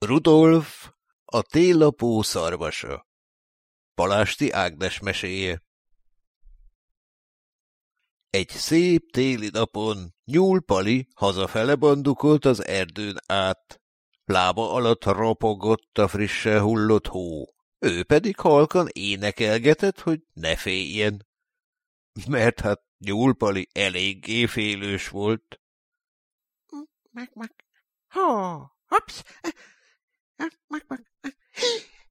Rudolf, a télapó szarvasa. Palásti Ágnes meséje. Egy szép téli napon Nyúl Pali hazafele bandukolt az erdőn át. Lába alatt ropogott a frissen hullott hó. Ő pedig halkan énekelgetett, hogy ne féljen. Mert hát Nyúl Pali eléggé félős volt. Meg, meg, ho, hops, meg,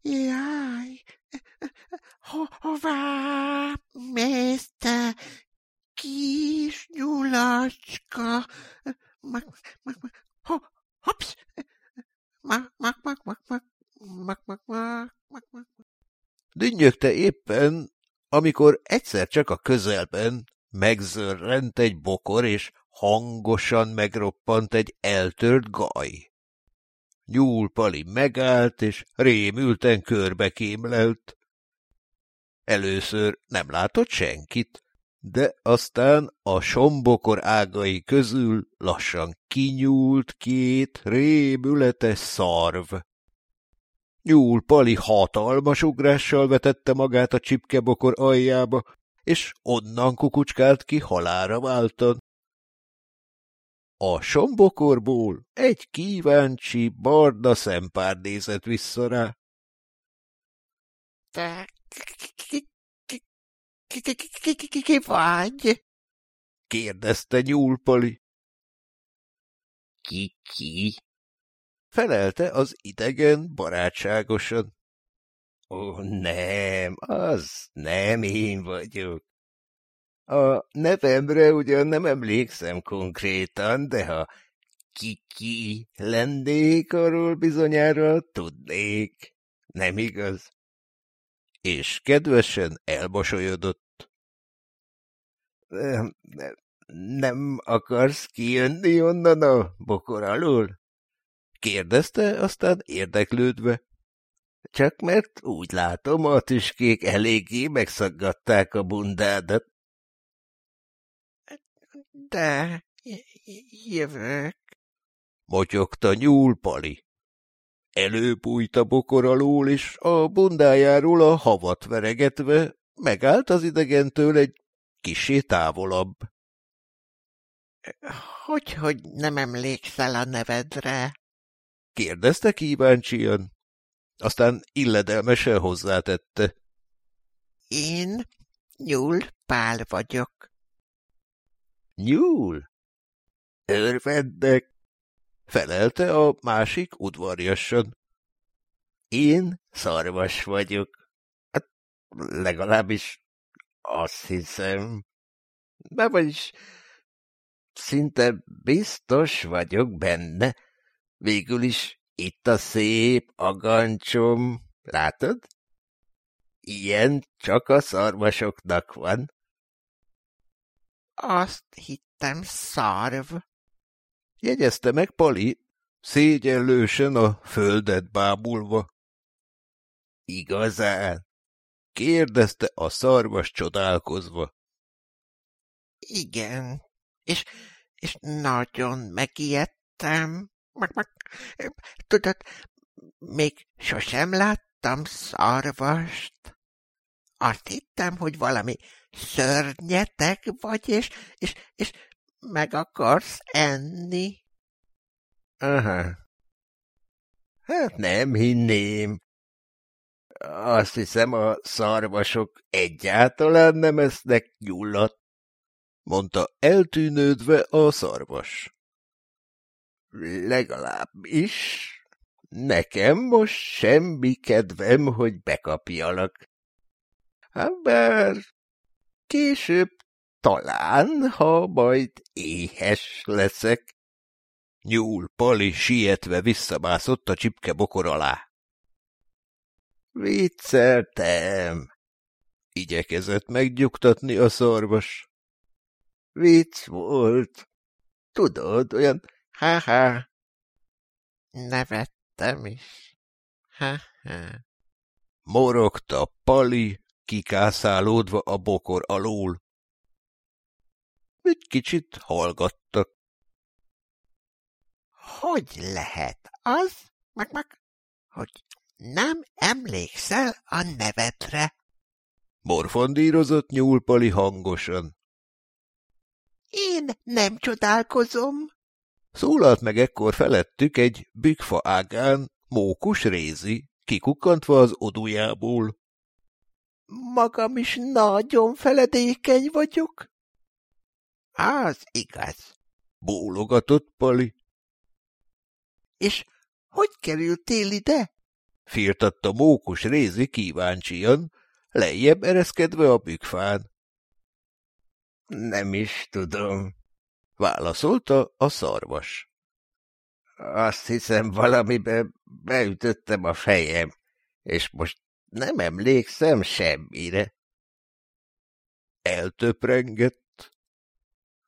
jaj, ho, hová mész te, kis nyulacska, meg, meg, meg, ho, hops, meg, meg, meg, meg, meg, meg, meg, meg, meg, meg. Dünnyögte éppen, amikor egyszer csak a közelben megzörrent egy bokor, és hangosan megroppant egy eltört gaj. Nyúl Pali megállt, és rémülten körbe kémlelt. Először nem látott senkit, de aztán a sombokor ágai közül lassan kinyúlt két rémületes szarv. Nyúl Pali hatalmas ugrással vetette magát a csipkebokor aljába, és onnan kukucskált ki halára váltan. A sombokorból egy kíváncsi, barna szempár nézett vissza rá. – Te ki, vagy? – kérdezte Nyúlpali. – Ki, ki? – felelte az idegen barátságosan. – Ó, nem, az nem én vagyok. A nevemre ugyan nem emlékszem konkrétan, de ha kiki lennék, arról bizonyára tudnék. Nem igaz? És kedvesen elmosolyodott. Nem, akarsz kijönni onnan a bokor alól? Kérdezte, aztán érdeklődve. Csak mert úgy látom, a tüskék eléggé megszaggatták a bundádat. De jövök. Motyogta nyúlpali. Előbújt a bokor alól, és a bundájáról a havat veregetve megállt az idegentől egy kisé távolabb. Hogy, hogy nem emlékszel a nevedre? kérdezte kíváncsian. Aztán illedelmesen hozzátette. Én Nyúl Pál vagyok. Nyúl? Örvendek, felelte a másik udvarjasan. Én szarvas vagyok. Hát legalábbis azt hiszem. De vagyis szinte biztos vagyok benne. Végül is itt a szép agancsom, látod? Ilyen csak a szarvasoknak van. Azt hittem szarv. Jegyezte meg Pali, szégyenlősen a földet bábulva. Igazán? kérdezte a szarvas csodálkozva. Igen, és, és nagyon megijedtem. Meg, meg, tudod, még sosem láttam szarvast. Azt hittem, hogy valami szörnyetek vagy, és, és, és meg akarsz enni? Aha. Hát nem hinném. Azt hiszem, a szarvasok egyáltalán nem esznek nyullat, mondta eltűnődve a szarvas. Legalábbis nekem most semmi kedvem, hogy bekapjalak. Hát bár Később talán, ha majd éhes leszek. Nyúl Pali sietve visszamászott a csipke bokor alá. Vicceltem, igyekezett megnyugtatni a szarvas. Vicc volt. Tudod, olyan ha-ha. Nevettem is. Ha-ha. Morogta Pali, kikászálódva a bokor alól. Egy kicsit hallgattak. Hogy lehet az, meg, meg, hogy nem emlékszel a nevedre. Morfondírozott nyúlpali hangosan. Én nem csodálkozom. Szólalt meg ekkor felettük egy bükfa ágán mókus rézi, kikukkantva az odujából. Magam is nagyon feledékeny vagyok. Az igaz, bólogatott Pali. És hogy kerültél ide? firtatta mókus rézi kíváncsian, lejjebb ereszkedve a bükfán. Nem is tudom, válaszolta a szarvas. Azt hiszem, valamibe beütöttem a fejem, és most nem emlékszem semmire. Eltöprengett.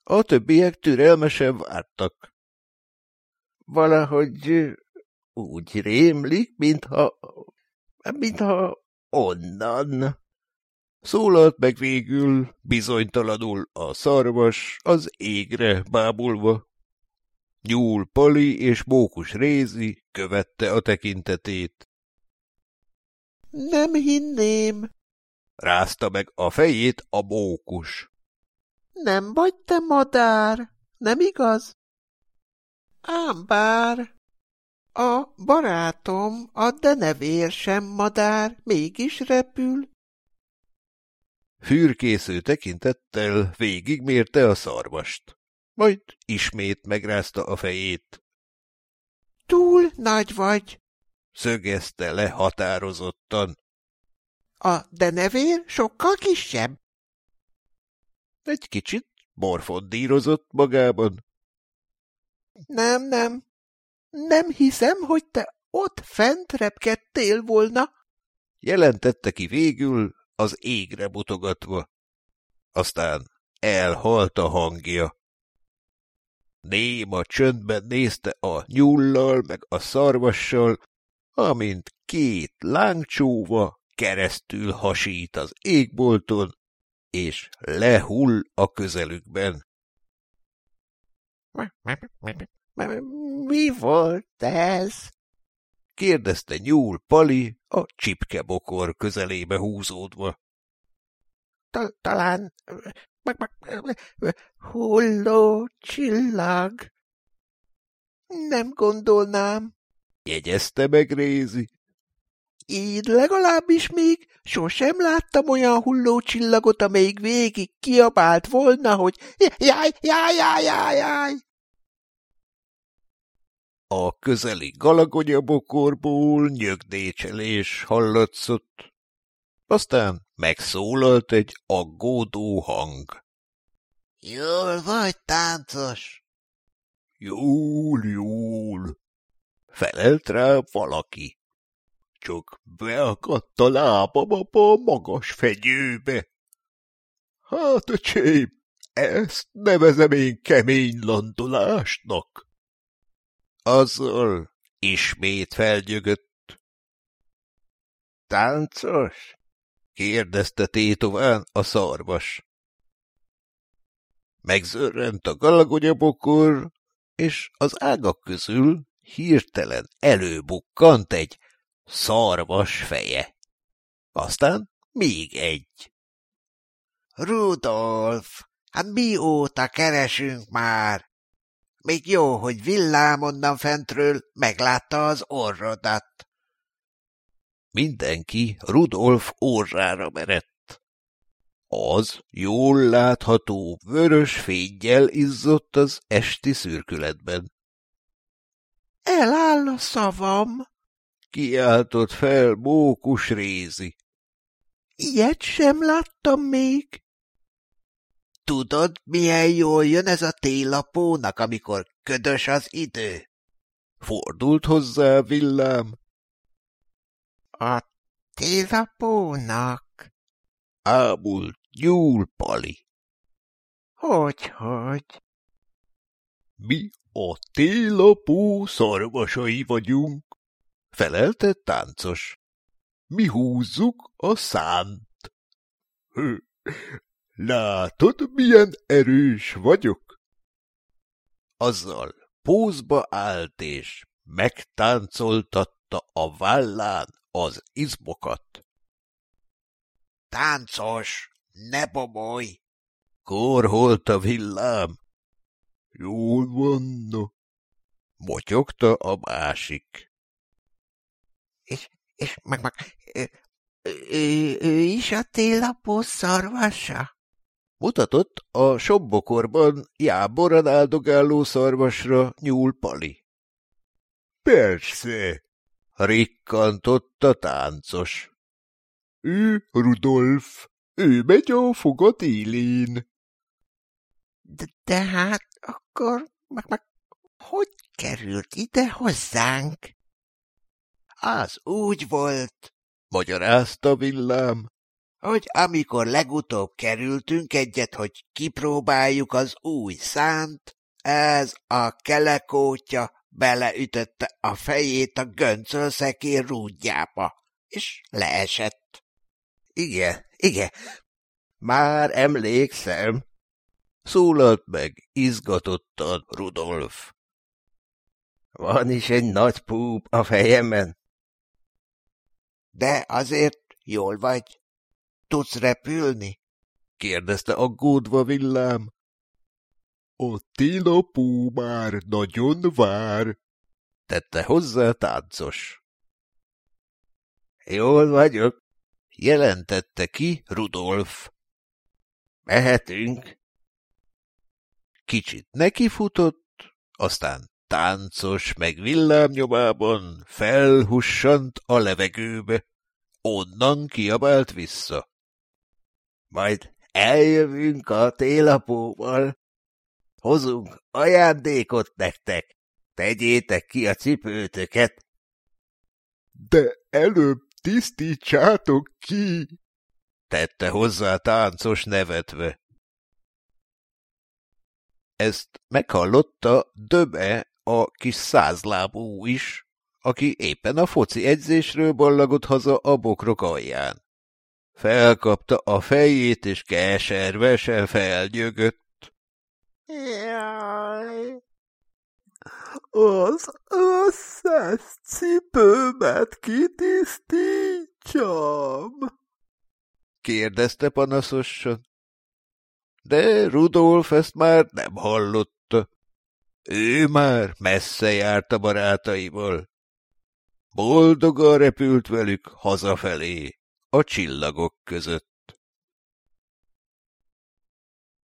A többiek türelmesen vártak. Valahogy úgy rémlik, mintha, mintha onnan. Szólalt meg végül, bizonytalanul a szarvas, az égre bábulva. Nyúl Pali és Mókus Rézi követte a tekintetét. Nem hinném. Rázta meg a fejét a mókus. Nem vagy te madár, nem igaz? Ám bár... A barátom, a denevér sem madár, mégis repül. Fürkésző tekintettel végigmérte a szarvast, majd ismét megrázta a fejét. Túl nagy vagy, szögezte le határozottan. A denevér sokkal kisebb. Egy kicsit morfondírozott magában. Nem, nem, nem hiszem, hogy te ott fent repkedtél volna, jelentette ki végül az égre mutogatva. Aztán elhalt a hangja. Néma csöndben nézte a nyullal meg a szarvassal, amint két lángcsóva keresztül hasít az égbolton, és lehull a közelükben. Mi volt ez? kérdezte nyúl Pali a csipkebokor közelébe húzódva. Talán hulló csillag. Nem gondolnám, jegyezte meg Rézi. Így legalábbis még sosem láttam olyan hulló csillagot, amelyik végig kiabált volna, hogy jaj, jaj, jaj, jaj, jaj. A közeli galagonyabokorból nyögdécselés hallatszott. Aztán megszólalt egy aggódó hang. Jól vagy, táncos? Jól, jól, felelt rá valaki. Csak beakadt a lábam a magas fegyőbe. Hát, öcsém, ezt nevezem én kemény landolásnak. Azzal ismét felgyögött. Táncos? kérdezte tétován a szarvas. Megzörrent a galagonyabokor, és az ágak közül hirtelen előbukkant egy szarvas feje. Aztán még egy. Rudolf, hát mióta keresünk már? Még jó, hogy villám onnan fentről meglátta az orrodat. Mindenki Rudolf orrára merett. Az jól látható vörös fényjel izzott az esti szürkületben. Eláll a szavam, kiáltott fel mókus rézi. Ilyet sem láttam még. Tudod, milyen jól jön ez a télapónak, amikor ködös az idő? Fordult hozzá villám. A télapónak? Ámult nyúl Pali. Hogy-hogy? Mi a télapó szarvasai vagyunk, felelte táncos. Mi húzzuk a szánt. Látod, milyen erős vagyok? Azzal pózba állt és megtáncoltatta a vállán az izmokat. Táncos, ne bomolj! Korholt a villám. Jól vanna, motyogta a másik. És, és meg, meg ő, ő, ő is a télapó szarvasa? Mutatott a sobbokorban jáboran áldogáló szarvasra nyúl Pali. Persze, rikkantott a táncos. Ő Rudolf, ő megy a fogat élén. De, de hát akkor meg, meg hogy került ide hozzánk? Az úgy volt, magyarázta villám, hogy amikor legutóbb kerültünk egyet, hogy kipróbáljuk az új szánt, ez a kelekótya beleütötte a fejét a göncölszekér rúdjába, és leesett. Igen, igen, már emlékszem, szólalt meg izgatottan Rudolf. Van is egy nagy púp a fejemen. De azért jól vagy. Tudsz repülni? kérdezte aggódva villám. A télapó már nagyon vár, tette hozzá táncos. Jól vagyok, jelentette ki Rudolf. Mehetünk. Kicsit nekifutott, aztán táncos meg villámnyomában felhussant a levegőbe, onnan kiabált vissza. Majd eljövünk a télapóval, hozunk ajándékot nektek, tegyétek ki a cipőtöket. De előbb tisztítsátok ki, tette hozzá táncos nevetve. Ezt meghallotta Döbe, a kis százlábú is, aki éppen a foci edzésről ballagott haza a bokrok alján. Felkapta a fejét, és keservesen felgyögött. Jaj! Az összes cipőmet kitisztítsam? kérdezte panaszosan. De Rudolf ezt már nem hallotta. Ő már messze járt a barátaiból. Boldogan repült velük hazafelé, a csillagok között.